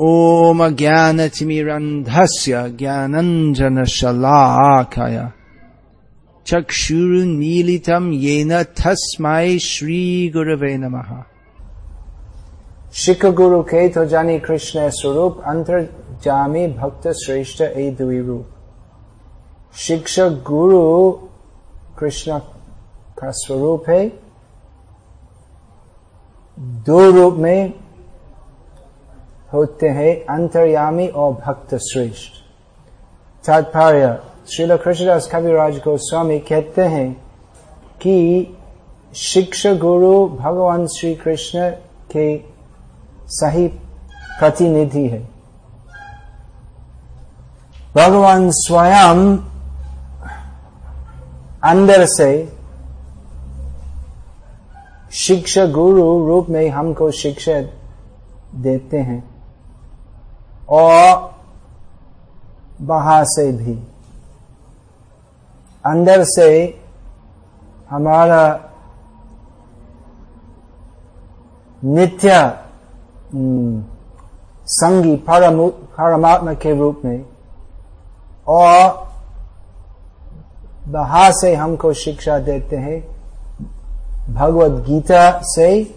ॐ ज्ञानतिमिरन्धस्य ज्ञानञ्जनशलाकाय। चक्षुरुन्मीलितं येन तस्मै श्रीगुरवे नमः। शिख गुरु के तो जानी कृष्ण स्वरूप, अंतर्जामी भक्त श्रेष्ठ ए दुई रूप। शिक्षक गुरु कृष्ण का स्वरूप है। दो रूप में होते हैं अंतर्यामी और भक्त श्रेष्ठ तात्पर्य, श्रील कृष्णदास कविराज गोस्वामी कहते हैं कि शिक्षा गुरु भगवान श्री कृष्ण के सही प्रतिनिधि है। भगवान स्वयं अंदर से शिक्षा गुरु रूप में हमको शिक्षा देते हैं। और बाहर से भी। अंदर से हमारा नित्य संगी परमात्मा के रूप में और बाहर से हमको शिक्षा देते हैं। भगवत गीता से,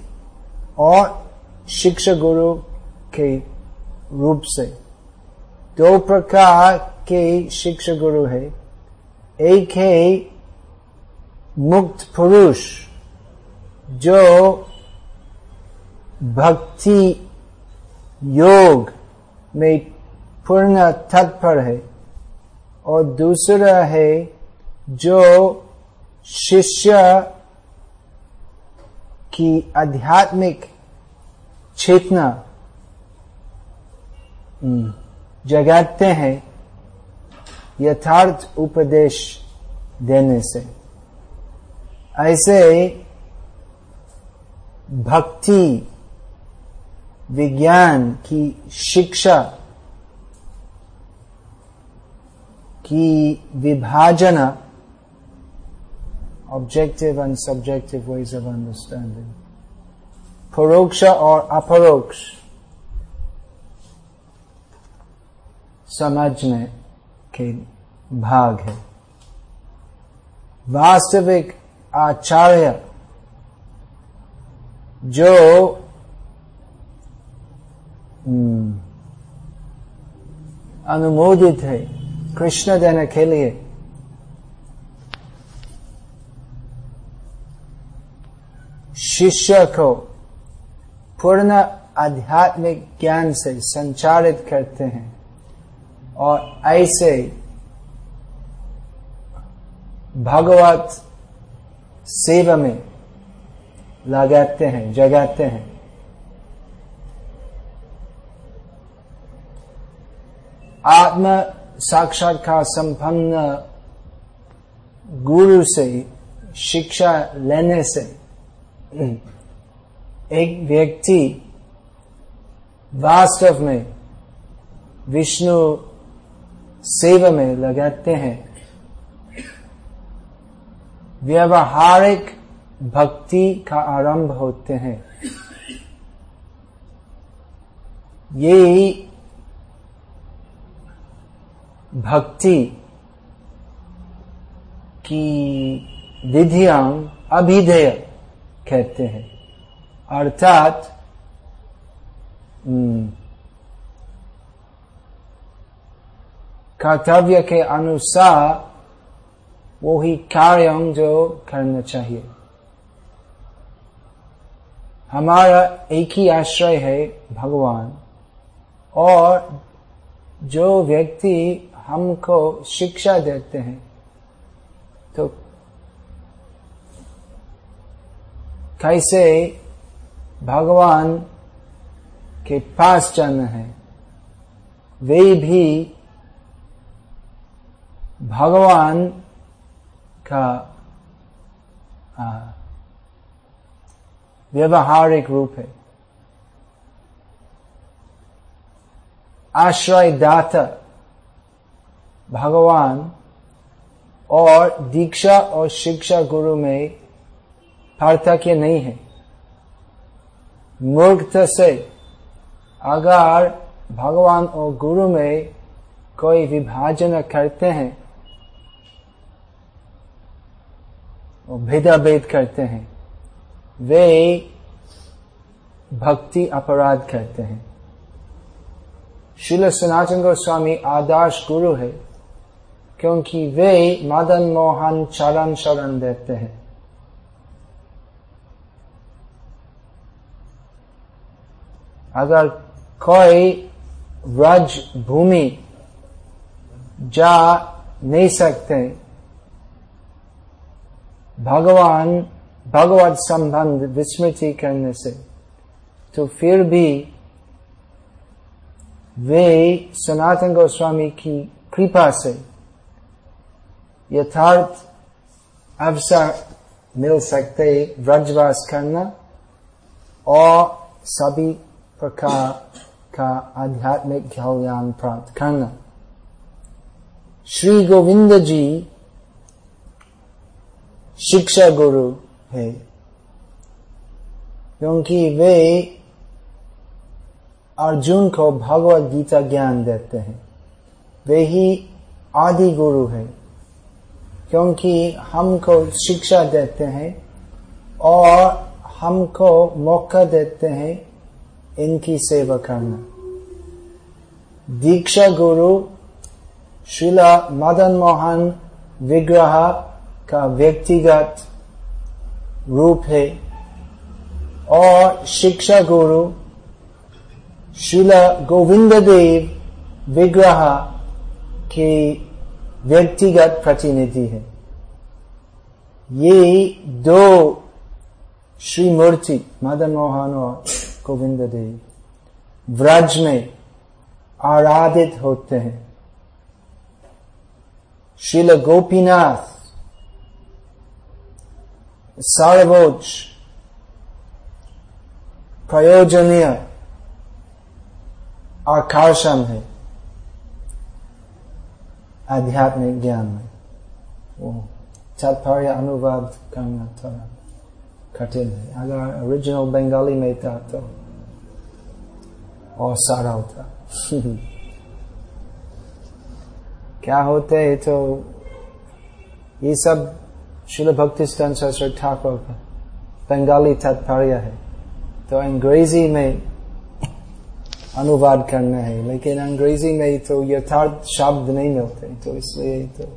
और शिक्षा गुरु के रूप से। दो प्रकार के शिक्षा गुरु है। एक है मुक्त पुरुष, जो भक्ति योग में पूर्ण तत्पर है। और दूसरा है, जो शिष्य की आध्यात्मिक चेतना जगाते हैं यथार्थ उपदेश देने से। ऐसे भक्ति, विज्ञान की शिक्षा की विभाजन objective and subjective ways of understanding परोक्ष और अपरोक्ष। समझने के भाग है। वास्तविक आचार्य जो अनुमोदित है कृष्ण देने के लिए, शिष्य को पूर्ण आध्यात्मिक ज्ञान से संचालित करते हैं। और ऐसे भगवत सेवा में लगाते हैं, जगाते हैं। आत्म साक्षात्कार संपन्न गुरु से शिक्षा लेने से एक व्यक्ति वास्तव में विष्णु सेवा में लगाते हैं। व्यवहारिक भक्ति का आरंभ होते हैं। यही भक्ति की विधियाँ अभिधेय कहते हैं। अर्थात कर्तव्य के अनुसार वो ही कार्य जो करना चाहिए हमारा एक ही आश्रय है भगवान, और जो व्यक्ति हमको शिक्षा देते हैं तो कैसे भगवान के पास जाना है, वे भी भगवान का व्यवहारिक रूप है। आश्रय दाता भगवान और दीक्षा और शिक्षा गुरु में पार्थक्य नहीं है। मूर्खता से अगर भगवान और गुरु में कोई विभाजन करते हैं और भेदा भेद करते हैं। वे भक्ति अपराध करते हैं। शिल सनातन गोस्वामी आदर्श गुरु है, क्योंकि वे मदन मोहन चरण शरण देते हैं। अगर कोई व्रज भूमि जा नहीं सकते भगवान भगवत संबंध विस्मृति करने से तो फिर भी वे सनातन गोस्वामी की कृपा से यथार्थ अवसर मिल सकते व्रजवास करना और सभी प्रकार का आध्यात्मिक ज्ञान प्राप्त करना। श्री गोविंद जी शिक्षा गुरु है। क्योंकि वे अर्जुन को भगवत गीता ज्ञान देते हैं। वे ही आदि गुरु है। क्योंकि हमको शिक्षा देते हैं और हमको मौका देते हैं इनकी सेवा करना। दीक्षा गुरु शिला मदन मोहन विग्रह का व्यक्तिगत रूप है। और शिक्षा गुरु शिला गोविंद देव विग्रह के व्यक्तिगत प्रतिनिधि है। ये दो श्री मूर्ति मदन मोहन और गोविंद देव व्रज में आराधित होते हैं। शिल गोपीनाथ सर्वोच्च प्रयोजनीय आकर्षण है आध्यात्मिक ज्ञान में वो तात्पर्य अनुवाद करना थोड़ा कठिन है अगर ओरिजिनल बंगाली में था तो और सारा होता क्या होते है तो ये सब शिल भक्ति शास्त्र ठाकुर का बंगाली तात्पर्य है तो अंग्रेज़ी में अनुवाद करना है, लेकिन अंग्रेज़ी में तो यथार्थ शब्द नहीं मिलते तो इसलिए तो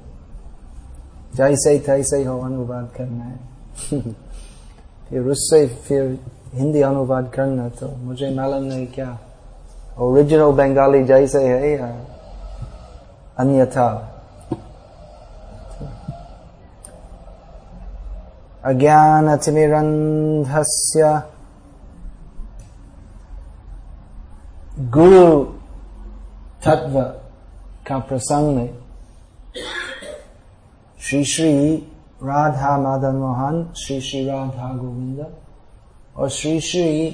जैसे तैसे हो अनुवाद करना है। फिर उससे फिर हिंदी अनुवाद करना तो मुझे मालूम नहीं क्या ओरिजिनल बंगाली जैसे है या अन्यथा। अज्ञानतिमिरन्धस्य गुरु तत्व का प्रसंग में श्री श्री राधा मदन मोहन, श्री श्री राधा गोविंद और श्री श्री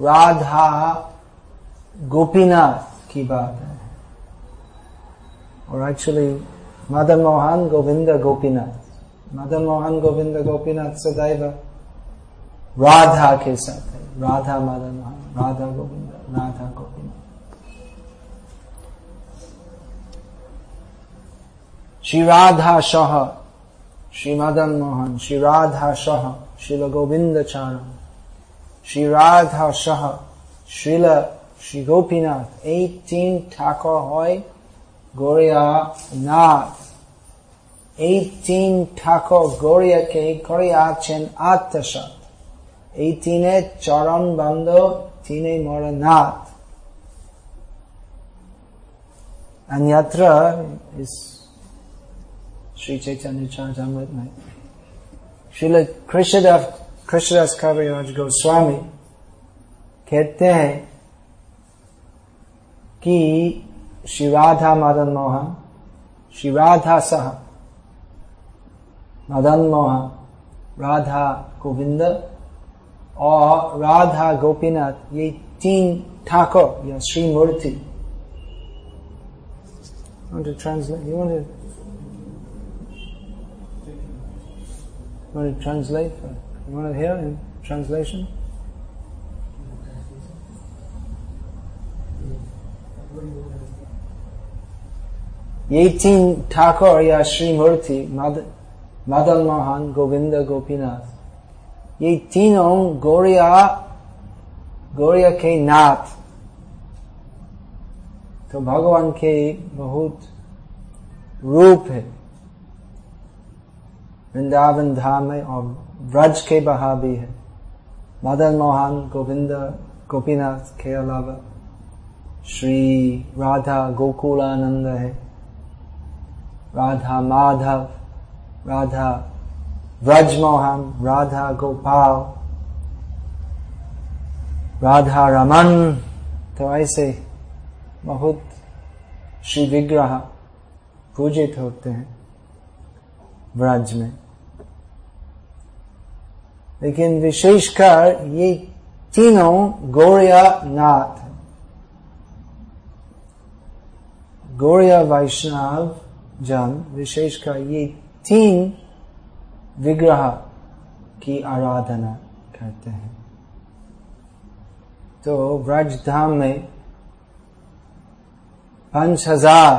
राधा गोपीनाथ की बात है। और एक्चुअली मदन मोहन, गोविंद, गोपीनाथ। মদন মোহন গোবিন্দ গোপীনাথ সদাইবা রাধা সাথে রাধা মদন মোহন রাধা গোবিন্দ রাধা গোপীনাথ শ্রী রাধা সহ শ্রী মদন মোহন শ্রী রাধা সহ শিল গোবিন্দ চারণ শ্রী রাধা সহ শিল শ্রী গোপীনাথ এই তিন ঠাকুর হয় গড়িয়া নাথ 18 ঠাকুর গড়িয়াকে করিয়াছেন আত্মসাত এই তিনে চরণ বন্ধ তিনে মোর নাথ अन्यत्र इस श्री चैतन्य चरणामृत में श्रील कृष्णदास कृष्णदास कविराज गोस्वामी कहते हैं कि श्री राधा मोहन, श्री राधा मदन मोहन राधा गोविंद और राधा गोपीनाथ, ये तीन ठाकुर, या श्री मूर्ति ट्रांसलेशन ये तीन ठाकुर, या श्री मूर्ति मदन मोहन गोविंद गोपीनाथ ये तीनों गौरिया गौरिया के नाथ तो भगवान के बहुत रूप है वृंदावन धाम में और ब्रज के बहा भी है मदन मोहन गोविंद गोपीनाथ के अलावा श्री राधा गोकुलानंद है राधा माधव राधा ब्रजमोहन राधा गोपाल, राधा रमन तो ऐसे बहुत श्री विग्रह पूजित होते हैं व्रज में। लेकिन विशेषकर ये तीनों गौरिया नाथ गौरिया वैष्णव जन, विशेषकर ये तीन विग्रह की आराधना करते हैं। तो ब्रज धाम में पाँच हज़ार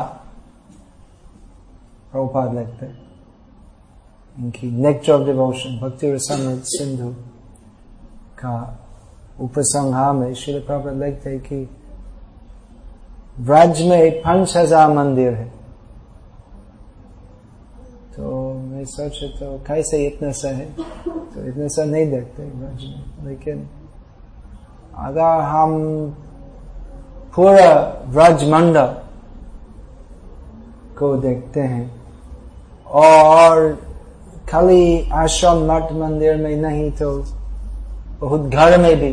प्रभुपाद लगते इनकी नेक्टर ऑफ़ डिवोशन भक्ति रसमृत सिंधु का उपसंहार में श्री प्रभुपाद लिखते कि ब्रज में पाँच हज़ार मंदिर है। तो मैं सोचे तो कैसे इतना सा है। तो इतना सा नहीं देखते लेकिन अगर हम पूरा ब्रज मंडल को देखते हैं और खाली आश्रम मठ मंदिर में नहीं तो बहुत घर में भी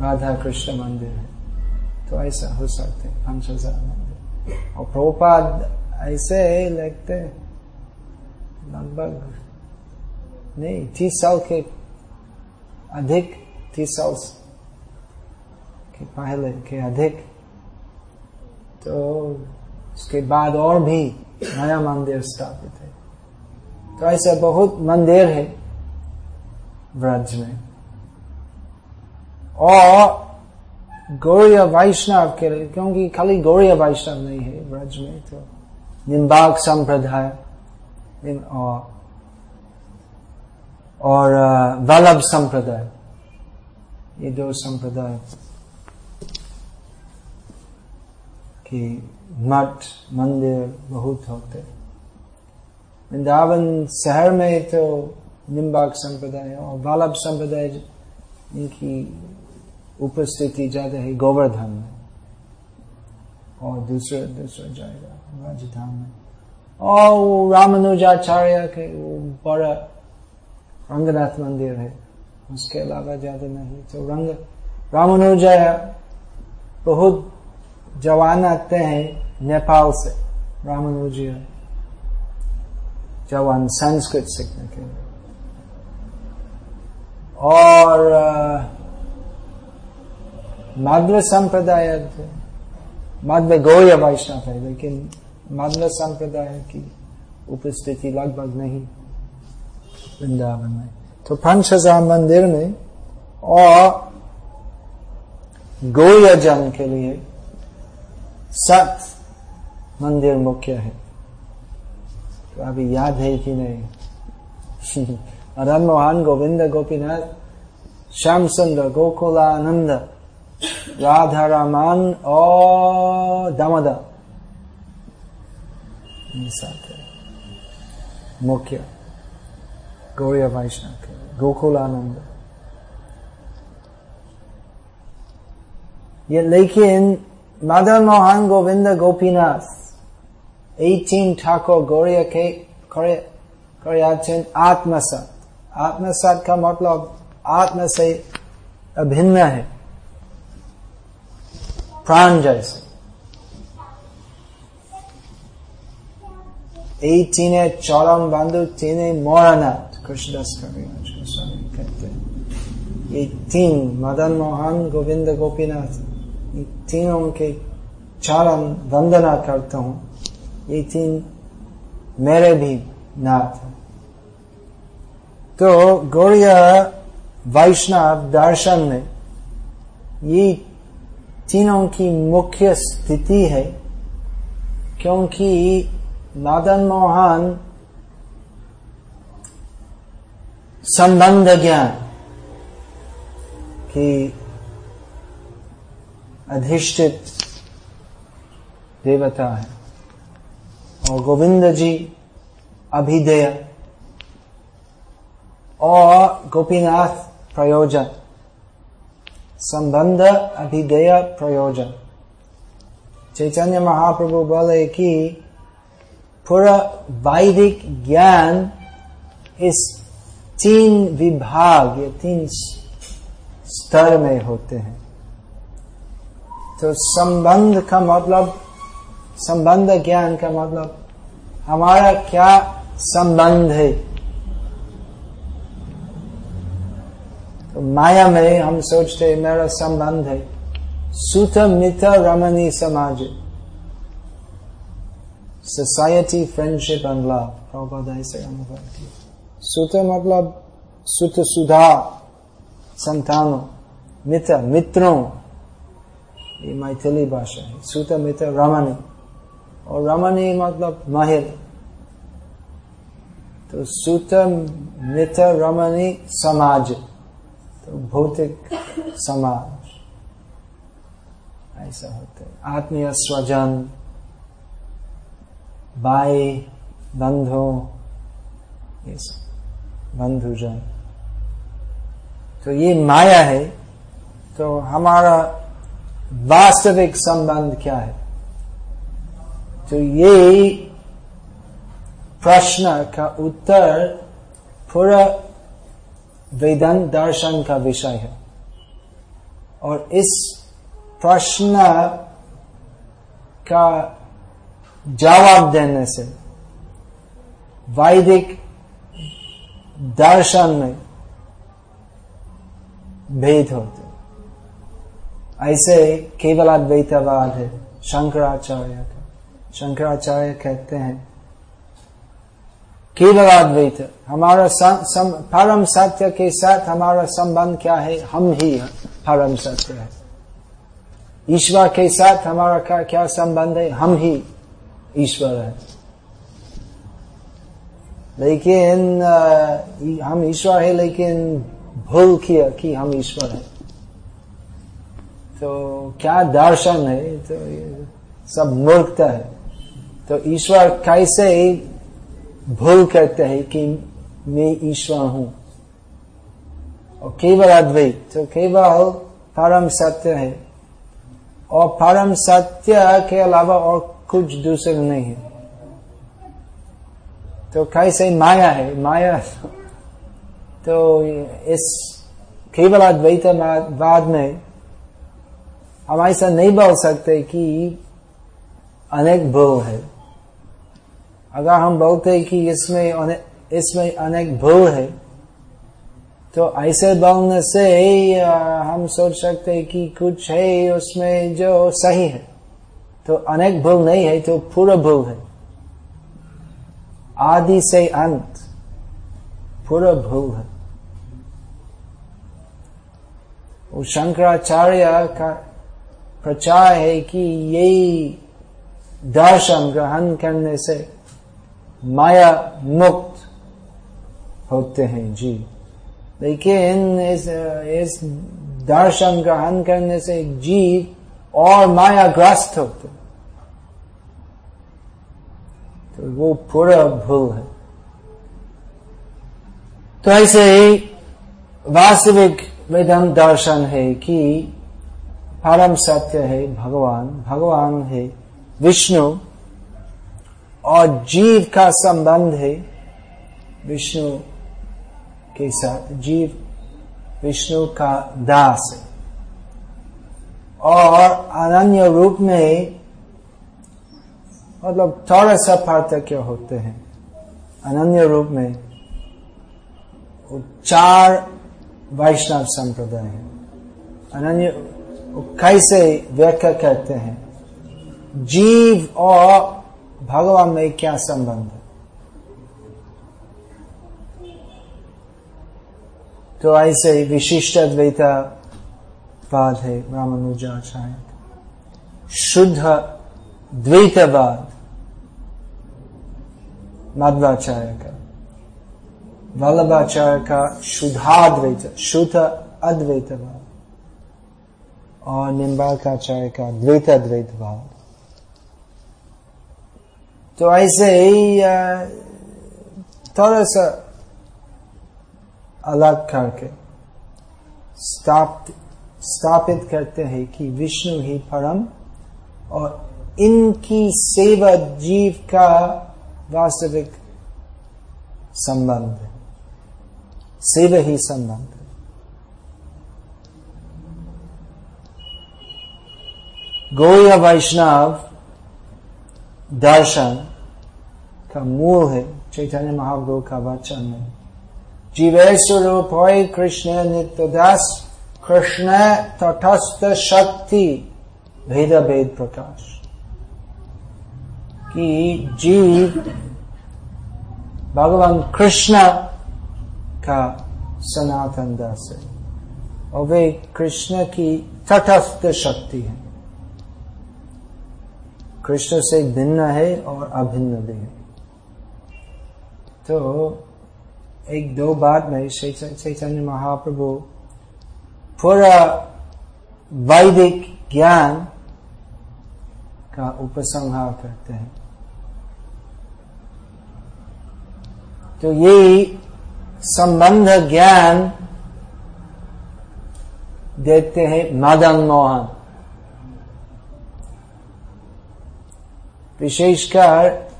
राधा कृष्ण मंदिर है। तो ऐसा हो सकते पाँच हज़ार मंदिर। और प्रोपाद ऐसे लगते लगभग नहीं, तीस साल के अधिक, तीस साल के पहले के अधिक। तो उसके बाद और भी नया मंदिर स्थापित है। तो ऐसा बहुत मंदिर है ब्रज में। और गौरिया वैष्णव के लिए, क्योंकि खाली गौरिया वैष्णव नहीं है ब्रज में तो निम्बाग संप्रदाय और और वल्लभ संप्रदाय ये दो संप्रदाय की मठ मंदिर बहुत होते वृंदावन शहर में तो निम्बाग संप्रदाय और बालभ संप्रदाय इनकी उपस्थिति ज़्यादा है गोवर्धन में और दूसरे दूसरा जाएगा राजधान में और रामानुजाचार्य के वो बड़ा रंगनाथ मंदिर है। उसके अलावा ज़्यादा नहीं। तो रंग रामानुजाया बहुत जवान आते हैं नेपाल से, रामानुजी जवान संस्कृत सीखने के लिए। और माध्व संप्रदाय, माध्व गौर वैष्णव है, लेकिन माध्व संप्रदाय की उपस्थिति लगभग नहीं। वृंदावन में। तो पंच हज़ार मंदिर में और गौर जन के लिए सत मंदिर मुख्य है। तो अभी याद है कि नहीं? मदन मोहन, गोविंद, गोपीनाथ, श्याम सुंदर, गोकुलानंद, राधा रामान और दामोदर। साथ है मुख्य गौरिया वैष्णव के गोकुलानंद ये लेकिन मदन मोहन गोविंद गोपीनाथ एटीन ठाकुर गौरिया के करयाचन आत्मसत आत्मसत का मतलब आत्म से अभिन्न है प्राण जैसे यही तीने चौरम बंधु तीने मोरानाथ कृष्णदास कविराज गोस्वामी कहते हैं ये तीन मदन मोहन गोविंद गोपीनाथ ये तीनों के चरण वंदना करता हूँ ये तीन मेरे भी नाथ है तो गौरिया वैष्णव दर्शन में ये तीनों की मुख्य स्थिति है, क्योंकि मदन मोहन, संबंध ज्ञान की अधिष्ठित देवता है। और गोविंद जी अभिधेय। और गोपीनाथ प्रयोजन। संबंध अभिधेय प्रयोजन। चैतन्य महाप्रभु बोले कि पूरा वैदिक ज्ञान इस तीन विभाग, या तीन स्तर में होते हैं। तो संबंध का मतलब संबंध ज्ञान का मतलब हमारा क्या संबंध है? तो माया में हम सोचते हैं, मेरा संबंध है। सुत मित रमणी समाज। Society friendship and love Prabhupada ऐसे अनुभव किया सुत मतलब सुत सुधा संतानों मित्र मित्रों ये मैथिली भाषा है सुत मित्र रमणी और रमणी मतलब महिल तो सुत मित्र रमणी समाज तो भौतिक समाज ऐसा होता है आत्मीय स्वजन भाई बंधु सब बंधुजन। तो ये माया है तो हमारा वास्तविक संबंध क्या है? तो ये प्रश्न का उत्तर पूरा वेदांत दर्शन का विषय है। और इस प्रश्न का जवाब देने से वैदिक दर्शन में भेद होते ऐसे केवल अद्वैतवाद है शंकराचार्य का। शंकराचार्य कहते हैं केवल अद्वैत हमारा सम, परम सत्य के साथ हमारा संबंध क्या है? हम ही परम सत्य है। ईश्वर के साथ हमारा क्या क्या संबंध है? हम ही। ईश्वर है। लेकिन हम ईश्वर है, लेकिन भूल किया कि हम ईश्वर है। तो क्या दर्शन है? तो सब मूर्खता है। तो ईश्वर कैसे भूल करते हैं कि मैं ईश्वर हूँ? और केवल अद्वैत। तो केवल परम सत्य है। और परम सत्य के अलावा और कुछ दूसरे नहीं है। तो कैसे माया है, माया। तो इस केवल अद्वैतवाद में हम ऐसा नहीं बोल सकते कि अनेक भूल है। अगर हम बोलते कि इसमें इसमें अनेक भूल है तो ऐसे बोलने से हम सोच सकते कि कुछ है उसमें जो सही है। तो अनेक भूल नहीं है तो पूरा भूल है। आदि से अंत, पूरा भूल है। शंकराचार्य का प्रचार है कि यही दर्शन ग्रहण करने से माया मुक्त होते हैं जी। लेकिन इस इस दर्शन ग्रहण करने से जीव और माया ग्रस्त होते तो वो पूरा भूल है। तो ऐसे ही वास्तविक वेदांत दर्शन है कि परम सत्य है भगवान भगवान है विष्णु, और जीव का संबंध है विष्णु के साथ, जीव विष्णु का दास है। और अनन्य रूप में मतलब थोड़ा सा पार्थक्य होते हैं। अनन्य रूप में चार वैष्णव संप्रदाय है। अनन्य कैसे व्याख्या करते हैं? जीव और भगवान में क्या संबंध है? तो ऐसे विशिष्ट अद्वैता है रामानुजाचार्य शुद्ध द्वैतवाद मध्वाचार्य का। वल्लभाचार्य का शुद्धाद्वैत, शुद्ध अद्वैतवाद और निम्बाकाचार्य का द्वैताद्वैत भाव तो ऐसे ही थोड़ा सा अलग करके, स्थापित स्थापित करते हैं कि विष्णु ही परम और इनकी सेवा जीव का वास्तविक संबंध सेवा ही संबंध है। गौया वैष्णव दर्शन का मूल है, चैतन्य महाप्रभु का वचन है। जीवे स्वरूप कृष्ण नित्य दास। कृष्ण तटस्थ शक्ति भेद भेद प्रकाश। कि जीव भगवान कृष्ण का सनातन दास है और वे कृष्ण की तटस्थ शक्ति है। कृष्ण से भिन्न है और अभिन्न भी है। तो एक दो बात में चैतन्य महाप्रभु पूरा वैदिक ज्ञान का उपसंहार करते हैं। तो ये संबंध ज्ञान देते हैं मदन मोहन। विशेषकर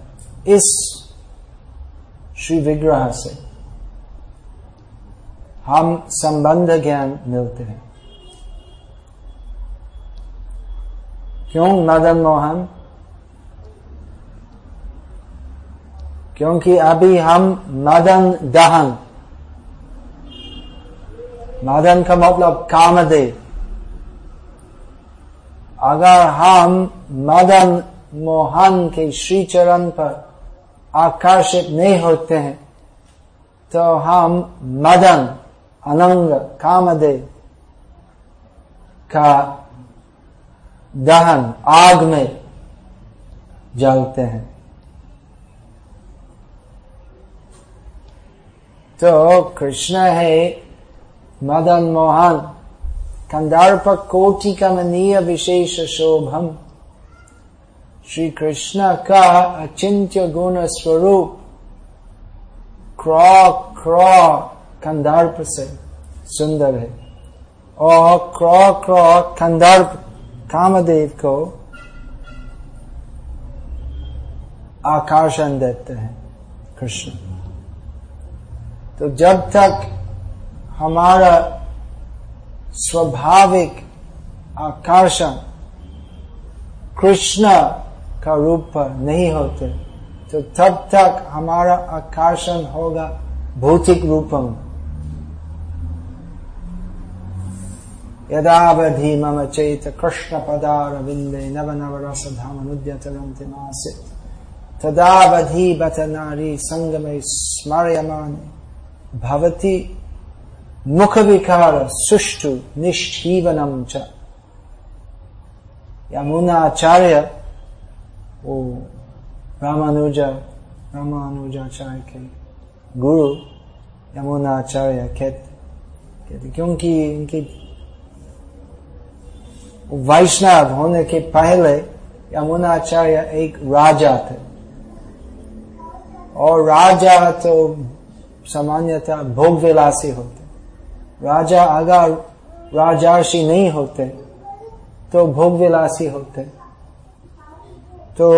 इस श्री विग्रह से। हम संबंध ज्ञान मिलते हैं। क्यों मदन मोहन? क्योंकि अभी हम मदन दहन मदन का मतलब कामदेव अगर हम मदन मोहन के श्री चरण पर आकर्षित नहीं होते हैं तो हम मदन अनंग कामदेव का दहन आग में जलते हैं। तो कृष्ण है मदन मोहन कंदर्प कोटि कमनीय विशेष शोभम। श्री कृष्ण का अचिंत्य गुण स्वरूप क्रॉ क्रो कंदर्प से सुंदर है। और क्रो क्रो कंदर्प कामदेव को आकर्षण देते हैं कृष्ण। तो जब तक हमारा स्वाभाविक आकर्षण कृष्ण का रूप पर नहीं होते तो तब तक हमारा आकर्षण होगा भौतिक रूप में। यदावधि मम चेत कृष्ण पदारविंदे नव नव रस धामनुद्यतरन्ति मासे तदावधि बत नारी संगमे स्मर्यमाने। भवति मुख विकार सुष्ठु निष्ठीवनम च। यमुनाचार्य वो रामानुजा रामानुजाचार्य के गुरु, यमुनाचार्य कहते क्योंकि इनकी वैष्णव होने के पहले यमुनाचार्य एक राजा थे। और राजा तो सामान्यतः भोग विलासी होते। राजा अगर राजाशी नहीं होते तो भोग विलासी होते। तो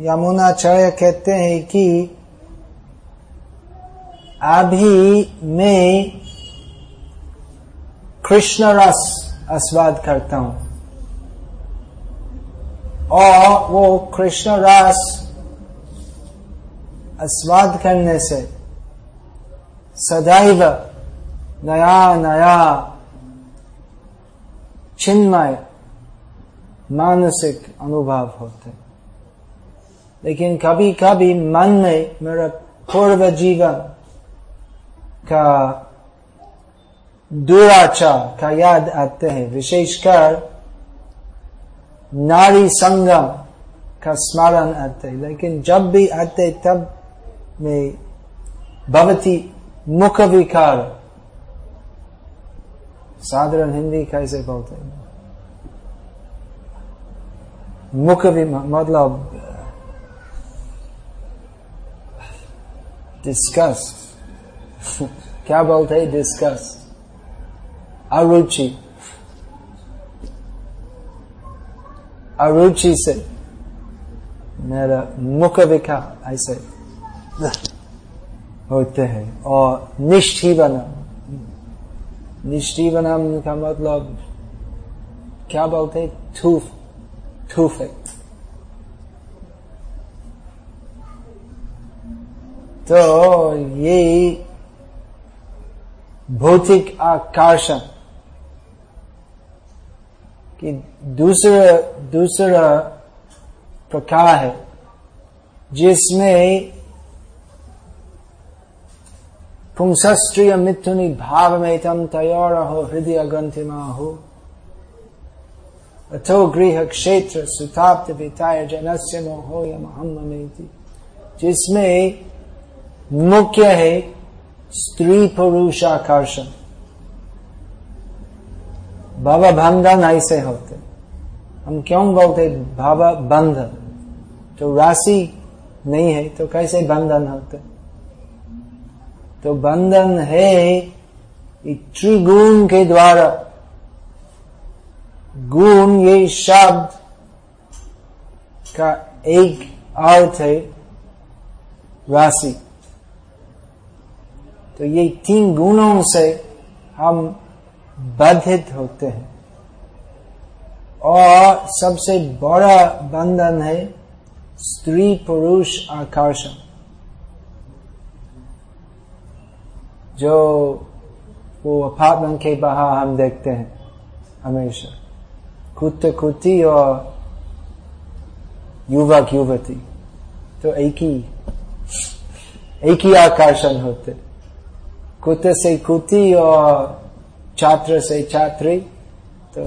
यमुनाचार्य कहते हैं कि अभी मैं कृष्ण रस आस्वाद करता हूँ। और वो कृष्ण रस आस्वाद करने से सदैव नया नया चिन्मय मानसिक अनुभव होते। लेकिन कभी कभी मन में मेरा पूर्व जीवन का दुराचार का याद आते हैं, विशेषकर नारी संगम का स्मरण आते लेकिन जब भी आते, तब में भवती मुख विकार। साधारण हिंदी कैसे बोलते हैं? मुख मतलब डिस्कस क्या बोलते हैं? डिस्कस अरुचि। अरुचि से मेरा मुख विखा ऐसे होते हैं और निष्ठीवनम निष्ठीवनम का मतलब क्या बोलते थूफ, थूफे तो ये भौतिक आकर्षण कि दूसरा दूसरा प्रकार है, जिसमें पुंसस्त्रीय मिथुनी भाव में तम तयोर हो हृदय ग्रंथिमा हो अथो गृह क्षेत्र सुताप्त विताय जनस्य मोहो यम जिसमें मुख्य है स्त्री पुरुष आकर्षण बाबा बंधन ऐसे होते। हम क्यों बोलते बाबा बंधन तो राशि नहीं है तो कैसे बंधन होते? तो बंधन है त्रिगुण के द्वारा, गुण ये शब्द का एक अर्थ है राशि। तो ये तीन गुणों से हम बाधित होते हैं। और सबसे बड़ा बंधन है स्त्री पुरुष आकर्षण। जो वो अपार्टमेंट के बाहर हम देखते हैं हमेशा। कुत्ते कुत्ती और युवक युवती तो एक ही एक ही आकर्षण होते। कुत्ते से कुत्ती और छात्र से छात्री तो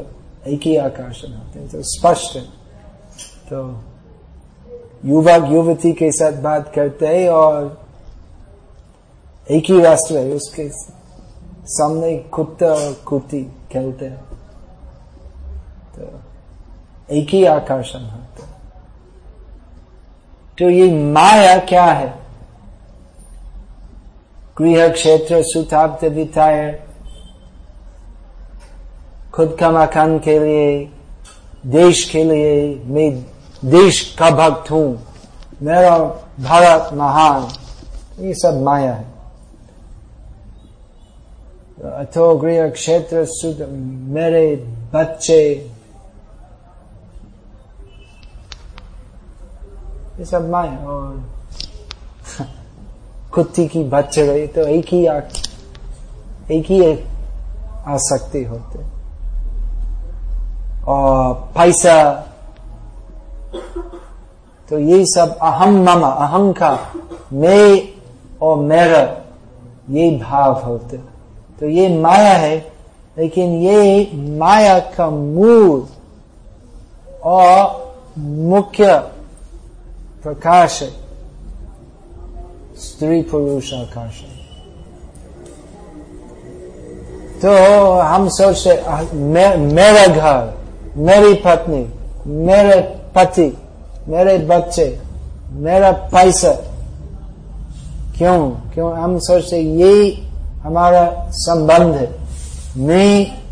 एक ही आकर्षण होते हैं तो स्पष्ट है तो युवक युवती के साथ बात करते हैं और एक ही राष्ट्र है उसके सामने कुत्ता और कुत्ती खेलते हैं तो एक ही आकर्षण होता तो ये माया क्या है गृह क्षेत्र सुताप्त विताय खुद का मकान के लिए, देश के लिए, मैं देश का भक्त हूँ। मेरा भारत महान। ये सब माया है। अथो गृह क्षेत्र सुध मेरे बच्चे। ये सब माया और कुत्ती की बच्चे रही तो एक ही एक ही आसक्ति होते और पैसा। तो ये सब अहम मम अहंकार मैं और मेरा, ये भाव होते। तो ये माया है, लेकिन ये माया का मूल और मुख्य प्रकाश है। स्त्री पुरुष आकाश है। तो हम सोचते मेरा घर। मेरी पत्नी, मेरे पति, मेरे बच्चे, मेरा पैसा क्यों? क्यों? हम सोचते ये हमारा संबंध है। मैं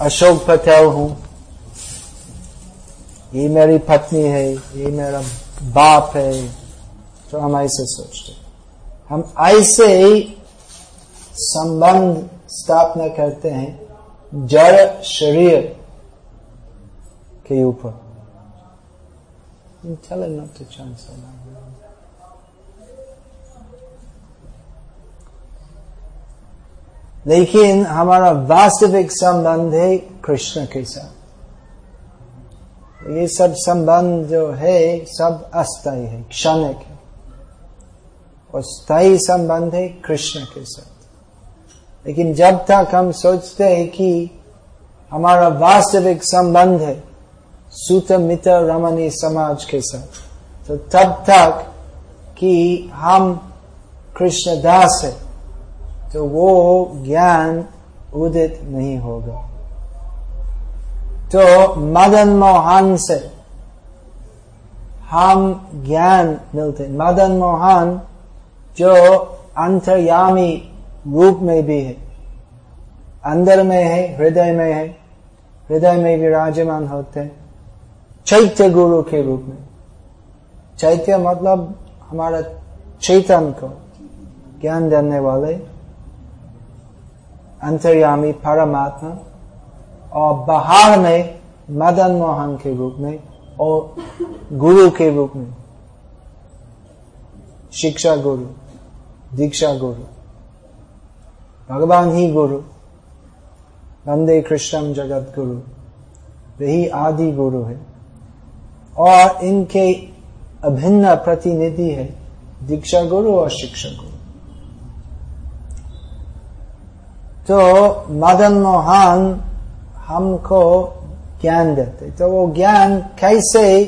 अशोक पटेल हूँ। ये मेरी पत्नी है, ये मेरा बाप है। तो हम ऐसे सोचते हम ऐसे ही संबंध स्थापना करते हैं जड़ शरीर के ऊपर. लेकिन हमारा वास्तविक संबंध है कृष्ण के साथ। ये सब संबंध जो है, सब अस्थायी है, क्षणिक है। और स्थायी संबंध है कृष्ण के साथ। लेकिन जब तक हम सोचते हैं कि हमारा वास्तविक संबंध है, सूत मित्र रमणी समाज के साथ तो तब तक कि हम कृष्णदास है तो वो ज्ञान उदित नहीं होगा। तो मदन मोहन से हम ज्ञान मिलते मदन मोहन जो अंतर्यामी रूप में भी है, अंदर में है, हृदय में है, हृदय में विराजमान होते हैं, चैत्य गुरु के रूप में। चैत्य मतलब हमारा चैतन को ज्ञान देने वाले, अंतर्यामी परमात्मा, और बाहर में मदन मोहन के रूप में, और गुरु के रूप में। शिक्षा गुरु, दीक्षा गुरु। भगवान ही गुरु। वंदे कृष्णम जगत गुरु। वही आदि गुरु है। और इनके अभिन्न प्रतिनिधि है दीक्षा गुरु और शिक्षा गुरु। तो मदन मोहन हमको ज्ञान देते तो वो ज्ञान कैसे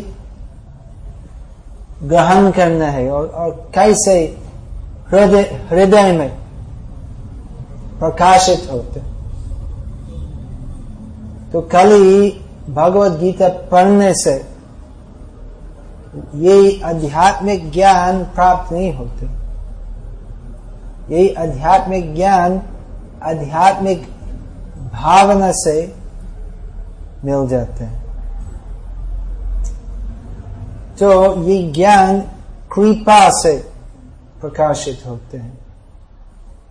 ग्रहण करना है और, और कैसे हृदय हृदय में प्रकाशित होते। तो कल ही भगवत गीता पढ़ने से यही आध्यात्मिक ज्ञान प्राप्त नहीं होते। यही आध्यात्मिक ज्ञान आध्यात्मिक भावना से मिल जाते हैं। तो ये ज्ञान कृपा से प्रकाशित होते हैं।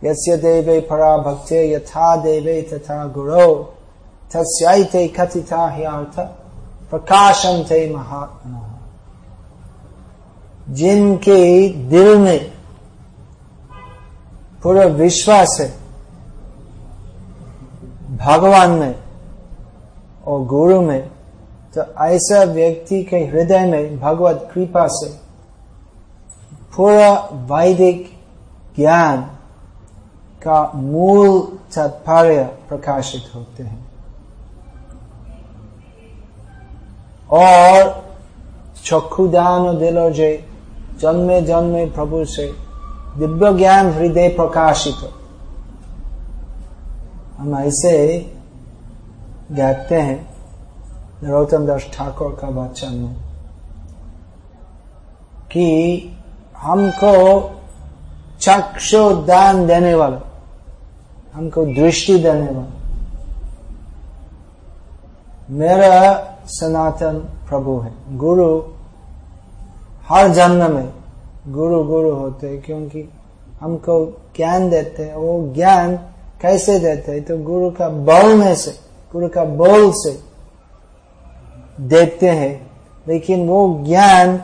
यस्य देवे परा भक्ते यथा देवे तथा गुरो तस्याइते कथिता ह्यार्थ प्रकाशम थे महात्मा जिनके दिल में पूरा विश्वास है, भगवान में और गुरु में तो ऐसा व्यक्ति के हृदय में भगवत कृपा से पूरा वैदिक ज्ञान का मूल तात्पर्य प्रकाशित होते हैं। और चक्षुदान दिलो जे जन्मे जन्मे प्रभु से दिव्य ज्ञान हृदय प्रकाशित हम ऐसे गाते हैं, नरोत्तम दास ठाकुर का वचन में, कि हमको चक्षु दान देने वाला हमको दृष्टि देने वाला मेरा सनातन प्रभु है। गुरु हर जन्म में गुरु गुरु होते हैं, क्योंकि हमको ज्ञान देते हैं। वो ज्ञान कैसे देते हैं? तो गुरु का बल में से, गुरु का बोल से देते हैं। लेकिन वो ज्ञान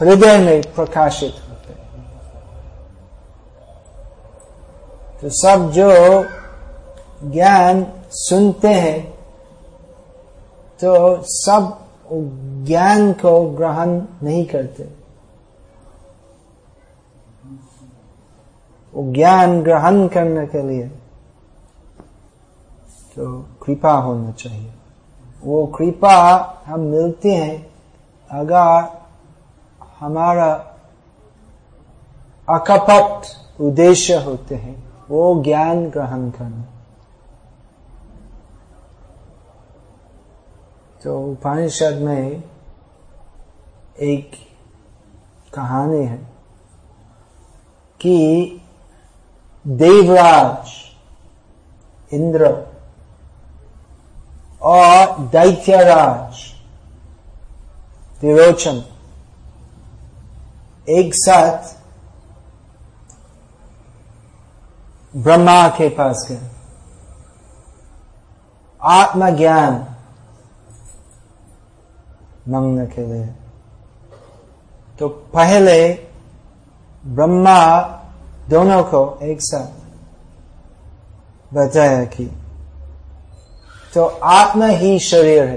हृदय में प्रकाशित होते तो सब जो ज्ञान सुनते हैं तो सब ज्ञान को ग्रहण नहीं करते। ज्ञान ग्रहण करने के लिए तो कृपा होना चाहिए। वो कृपा हम मिलते हैं अगर हमारा अकपट उद्देश्य होते हैं। वो ज्ञान ग्रहण करना। तो उपनिषद में एक कहानी है कि देवराज इंद्र और दैत्यराज विरोचन एक साथ ब्रह्मा के पास गए। आत्मज्ञान मांगने के लिए। तो पहले ब्रह्मा दोनों को एक साथ बताया कि तो आत्मा ही शरीर है।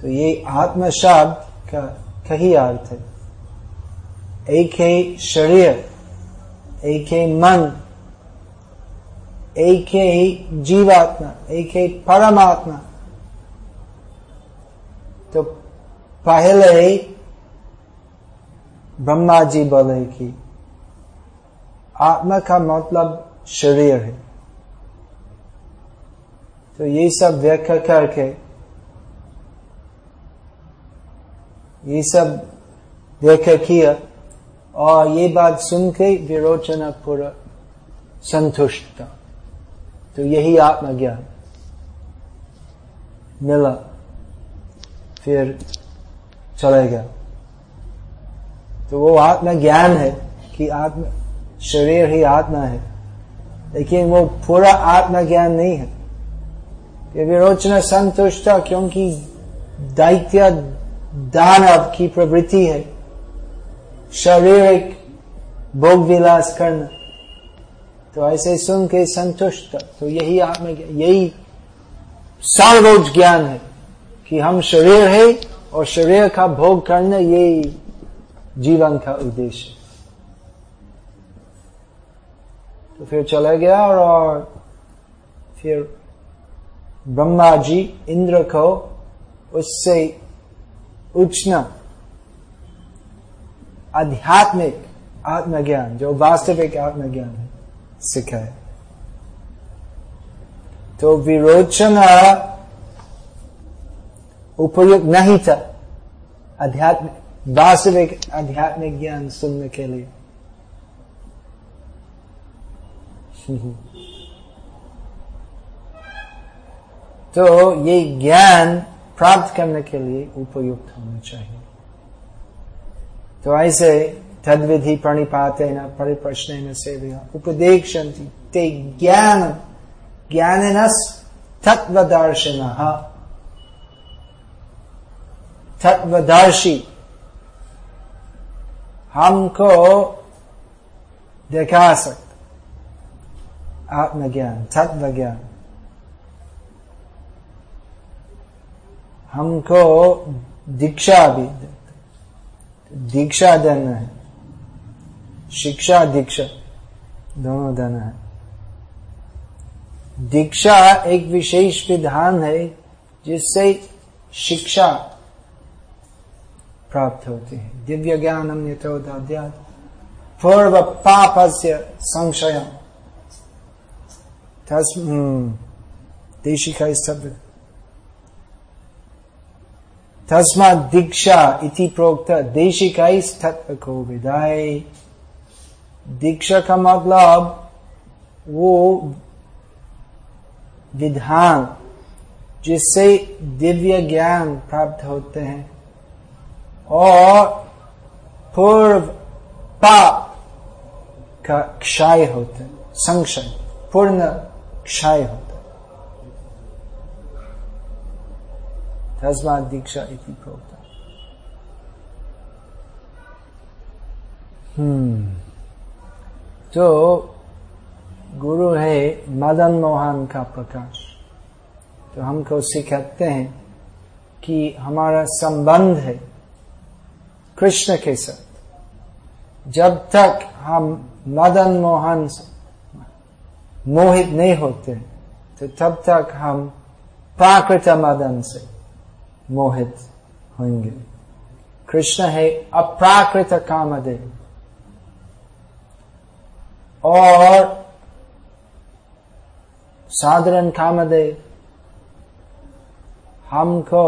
तो ये आत्मा शब्द का कही अर्थ है। एक है शरीर एक मन एक ही जीवात्मा, एक परमात्मा। तो पहले ब्रह्मा जी बोले कि आत्मा का मतलब शरीर है। तो ये सब व्याख्या करके, ये सब व्याख्या किया। और ये बात सुन के विरोचना पूरा संतुष्ट तो यही आत्मज्ञान मिला, फिर चलेगा तो वो आत्मज्ञान है कि आत्म, शरीर ही आत्मा है, लेकिन वो पूरा आत्मज्ञान नहीं है। ये विरोचना संतुष्ट क्योंकि दैत्य दानव की प्रवृत्ति है। शारीरिक भोग विलास करना। तो ऐसे सुन के संतुष्ट तो यही आत्म यही सर्वोच्च ज्ञान है कि हम शरीर है और शरीर का भोग करना यही जीवन का उद्देश्य तो फिर चला गया और, और फिर ब्रह्मा जी इंद्र को उससे उच्चना आध्यात्मिक आत्मज्ञान, जो वास्तविक आत्मज्ञान है, सिखाए। तो विरोचना उपयुक्त नहीं था आध्यात्मिक, वास्तविक आध्यात्मिक ज्ञान सुनने के लिए। तो ये ज्ञान प्राप्त करने के लिए उपयुक्त होना चाहिए। तो ऐसे तद्विधि प्रणिपाते न परिप्रश्न सेवया उपदेक्षन्ति ज्ञान ज्ञान तत्वदर्शन तत्वदर्शी हमको दिखा सकता आत्मज्ञान तत्व ज्ञान हमको दीक्षा भी दीक्षा देना है। शिक्षा, दीक्षा, दोनों देना है। दीक्षा एक विशेष विधान है जिससे शिक्षा प्राप्त होती है। दिव्य ज्ञानम यथोदाध्यात पूर्व पाप से संशय देशिका शब्द तस्मा दीक्षा इति प्रोक्त देशिका तत्व को विदाय दीक्षा का मतलब वो विधान जिससे दिव्य ज्ञान प्राप्त होते हैं और पूर्व पाप का क्षय होता है संशय पूर्ण क्षय होता तस्मा दीक्षा इति प्रोक्ता तो गुरु है मदन मोहन का प्रकाश तो हमको सिखाते हैं कि हमारा संबंध है कृष्ण के साथ। जब तक हम मदन मोहन मोहित नहीं होते तो तब तक हम प्राकृत मदन से मोहित होंगे। कृष्ण है अप्राकृत कामदेव और साधारण कामदेव हमको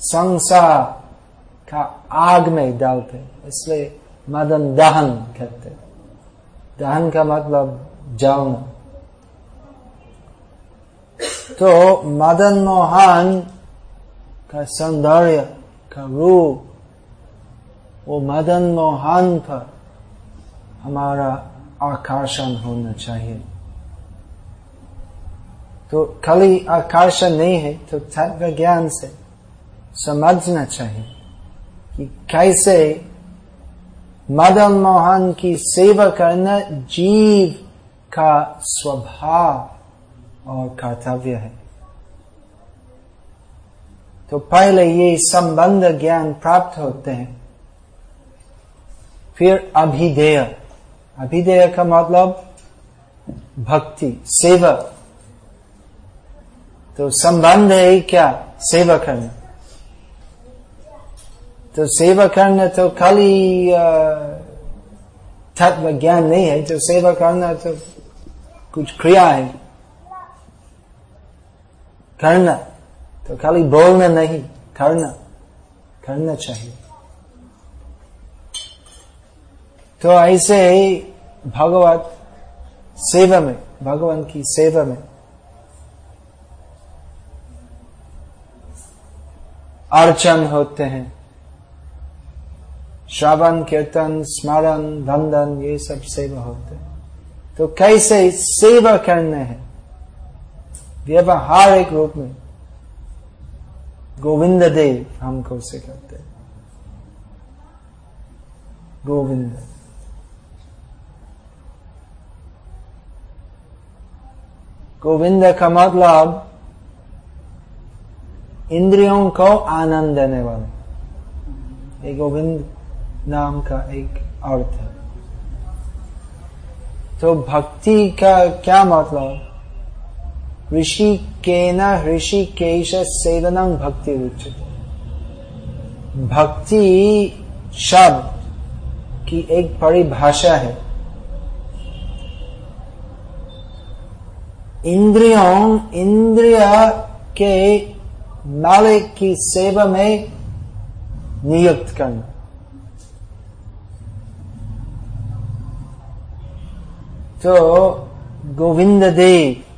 संसार का आग में डालते, इसलिए मदन दहन कहते। दहन का मतलब जलना तो मदन मोहन का सौंदर्य का रूप वो मदन मोहन पर हमारा आकर्षण होना चाहिए तो खाली आकर्षण नहीं है तो तत्व ज्ञान से समझना चाहिए कि कैसे मदन मोहन की सेवा करना जीव का स्वभाव और कर्तव्य है तो पहले ये संबंध ज्ञान प्राप्त होते हैं। फिर अभिधेय। अभिधेय का मतलब भक्ति सेवा तो संबंध है क्या? सेवा करना तो सेवा करना तो खाली तत्व ज्ञान नहीं है तो सेवा करना तो कुछ क्रिया है। करना। तो खाली बोलना नहीं, करना करना चाहिए। तो ऐसे ही भगवत सेवा में, भगवान की सेवा में अर्चन होते हैं। श्रावण, कीर्तन, स्मरण बंधन ये सब सेवा होते हैं। तो कैसे सेवा करने हैं? व्यवहारिक रूप में। गोविंद देव हमको सिखाते गोविंद। गोविंद का मतलब इंद्रियों को आनंद देने वाले। ये गोविंद नाम का एक अर्थ है। तो भक्ति का क्या मतलब? ऋषि के न ऋषि केश सेवन भक्ति उचित भक्ति शब्द की एक परिभाषा है। इंद्रियों, इंद्रिय के मालिक की सेवा में नियुक्त करना। तो गोविंद देव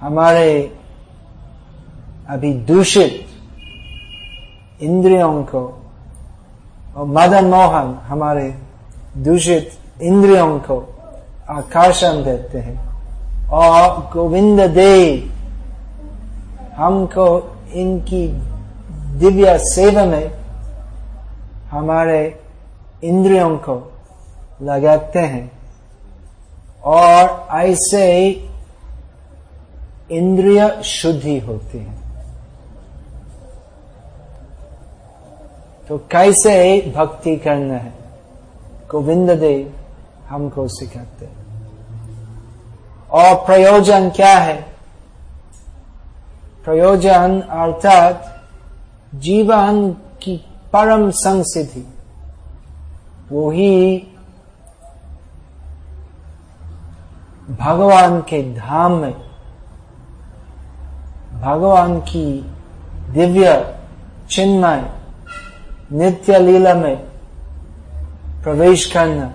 हमारे अभी दूषित इंद्रियों को और मदन मोहन हमारे दूषित इंद्रियों को आकर्षण देते हैं। और गोविंद देव हमको इनकी दिव्य सेवा में हमारे इंद्रियों को लगाते हैं। और ऐसे इंद्रिय शुद्धि होती है। तो कैसे भक्ति करना है? गोविंद देव हमको सिखाते और प्रयोजन क्या है? प्रयोजन अर्थात जीवन की परम संसिधि वो ही भगवान के धाम में भगवान की दिव्य चिन्मय नित्य लीला में प्रवेश करना।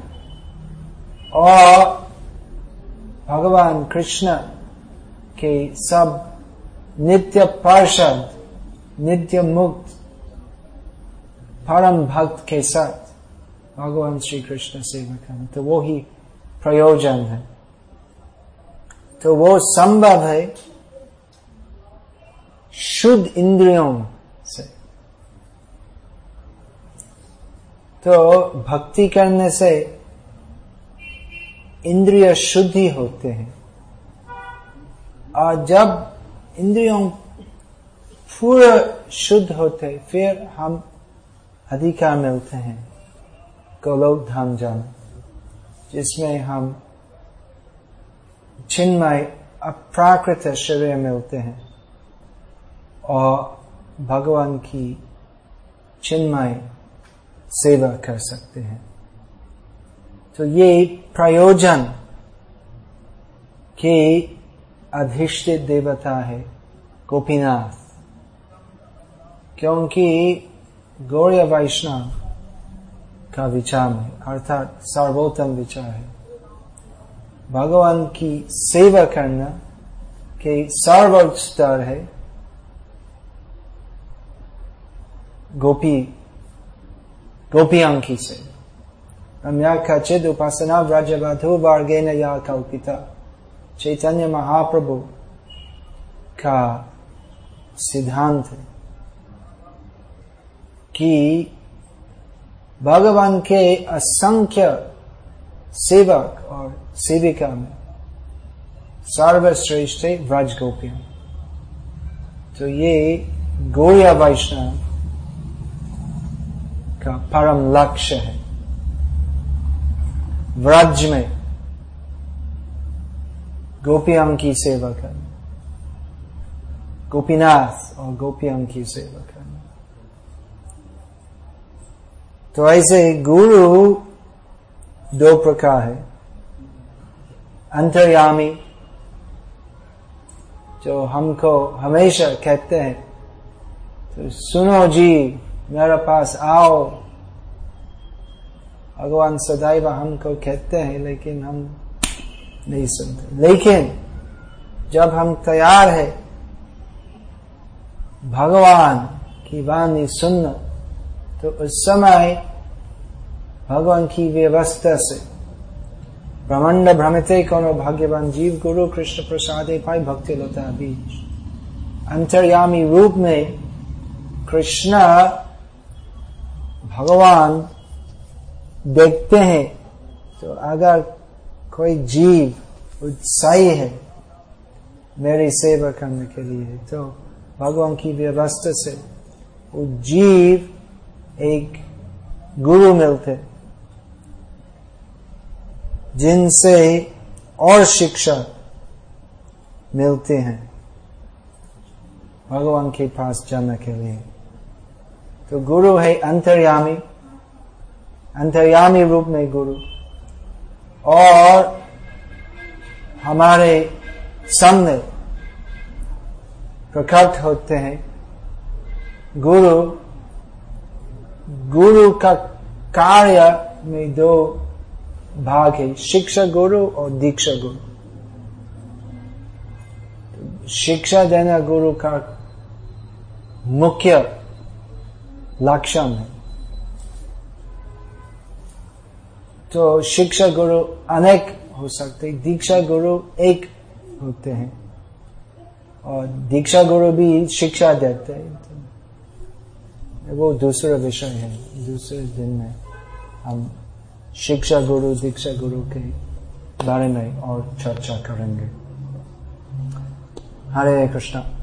और भगवान कृष्ण के सब नित्य पार्षद, नित्य मुक्त, परम भक्त के साथ भगवान श्री कृष्ण सेवा करना। तो वो ही प्रयोजन है। तो वो संभव है शुद्ध इंद्रियों से। तो भक्ति करने से इंद्रिय शुद्धि होते हैं। और जब इंद्रियों पूरा शुद्ध होते फिर हम अधिकार मिलते हैं गोलोक धाम जाना जिसमें हम चिन्मय अप्राकृत शरीर मिलते हैं। और भगवान की चिन्मय सेवा कर सकते हैं। तो ये प्रयोजन के अधिष्ठित देवता है गोपीनाथ। क्योंकि गौड़ वैष्णव का विचार में अर्थात सर्वोत्तम विचार है। भगवान की सेवा करना के सर्वोच्च स्तर है। गोपी गोपी अंकी से। रम्या खचिद उपासना व्रजवधु वार्गेन या कल्पिता। चैतन्य महाप्रभु का सिद्धांत कि भगवान के असंख्य सेवक और सेविका में सर्वश्रेष्ठ व्रज गोपियाँ तो ये गोया वैष्णव का परम लक्ष्य है। व्रज में गोपियों की सेवा करना। गोपीनाथ और गोपियों की सेवा करना। तो ऐसे गुरु दो प्रकार है। अंतर्यामी, जो हमको हमेशा कहते हैं तो सुनो जी मेरे पास आओ। भगवान सदैव हमको कहते हैं, लेकिन हम नहीं सुनते। लेकिन जब हम तैयार है, भगवान की वाणी सुनना तो उस समय भगवान की व्यवस्था से ब्रह्मांड भ्रमित कोनो भाग्यवान जीव, गुरु, कृष्ण, प्रसाद पाई भक्ति लता बीज अंतर्यामी रूप में कृष्ण भगवान देखते हैं तो अगर कोई जीव उत्साही है मेरी सेवा करने के लिए तो भगवान की व्यवस्था से वो जीव एक गुरु मिलते जिनसे और शिक्षा मिलते हैं, भगवान के पास जाने के लिए। तो गुरु है अंतर्यामी। अंतर्यामी रूप में गुरु। और हमारे सामने प्रकट होते हैं गुरु। गुरु का कार्य में दो भाग है, शिक्षा गुरु और दीक्षा गुरु। शिक्षा देना गुरु का मुख्य लक्षण है। तो शिक्षा गुरु अनेक हो सकते दीक्षा गुरु एक होते हैं। और दीक्षा गुरु भी शिक्षा देते हैं। तो वो दूसरा विषय है, दूसरे दिन में हम शिक्षा गुरु, दीक्षा गुरु के बारे में और चर्चा करेंगे। हरे कृष्णा।